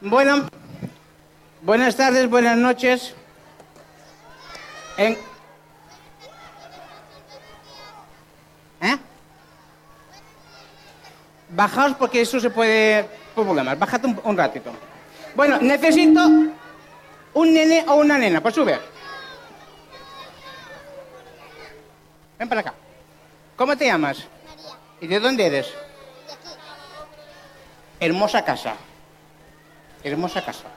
Bueno, buenas tardes, buenas noches. En... ¿Eh? Bajaos porque eso se puede... Problemas, bájate un, un ratito. Bueno, necesito un nene o una nena, pues sube. Ven para acá. ¿Cómo te llamas? María, ¿Y de dónde eres? de aquí. Hermosa casa. Hermosa casa.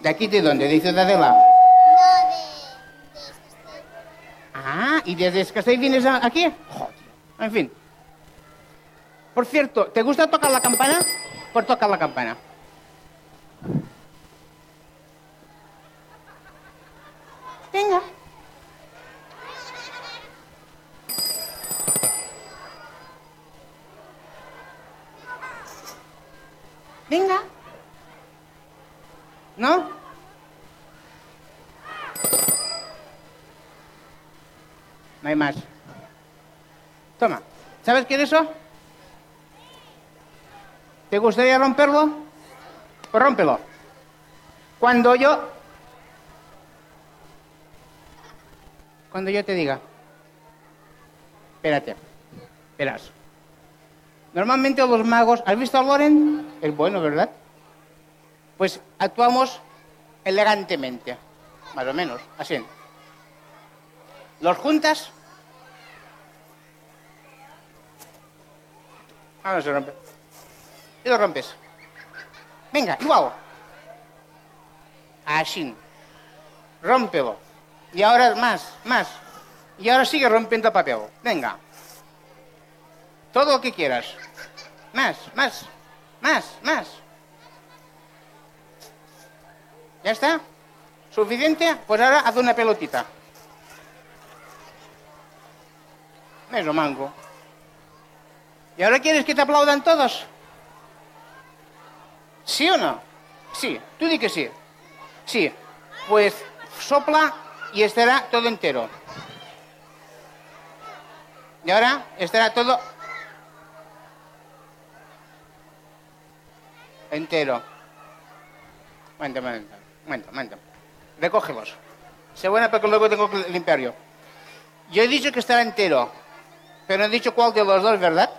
¿De aquí de dónde? ¿De Ciudad de la? No de... de. Ah, ¿y desde Escastell vienes aquí? Joder. En fin. Por cierto, ¿te gusta tocar la campana? Por tocar la campana. Venga. Venga. ¿No? No hay más. Toma. ¿Sabes qué es eso? ¿Te gustaría romperlo? Pues rómpelo. Cuando yo... Cuando yo te diga. Espérate. Verás. Normalmente los magos... ¿Has visto a Loren? Es bueno, ¿verdad? Pues actuamos elegantemente. Más o menos. Así. Los juntas. Ah, no se rompe. Y lo rompes. Venga, igual. Así. Rómpelo. Y ahora más, más. Y ahora sigue rompiendo papel. Venga. Todo lo que quieras. Más, más, más, más. ¿Ya está? ¿Suficiente? Pues ahora haz una pelotita. Eso, mango. ¿Y ahora quieres que te aplaudan todos? ¿Sí o no? Sí, tú di que sí. Sí, pues sopla y estará todo entero. Y ahora estará todo entero. Momento, momento, momento, momento. Recógelos. Sé buena porque luego tengo que limpiar yo. Yo he dicho que estará entero, pero no he dicho cuál de los dos, ¿verdad?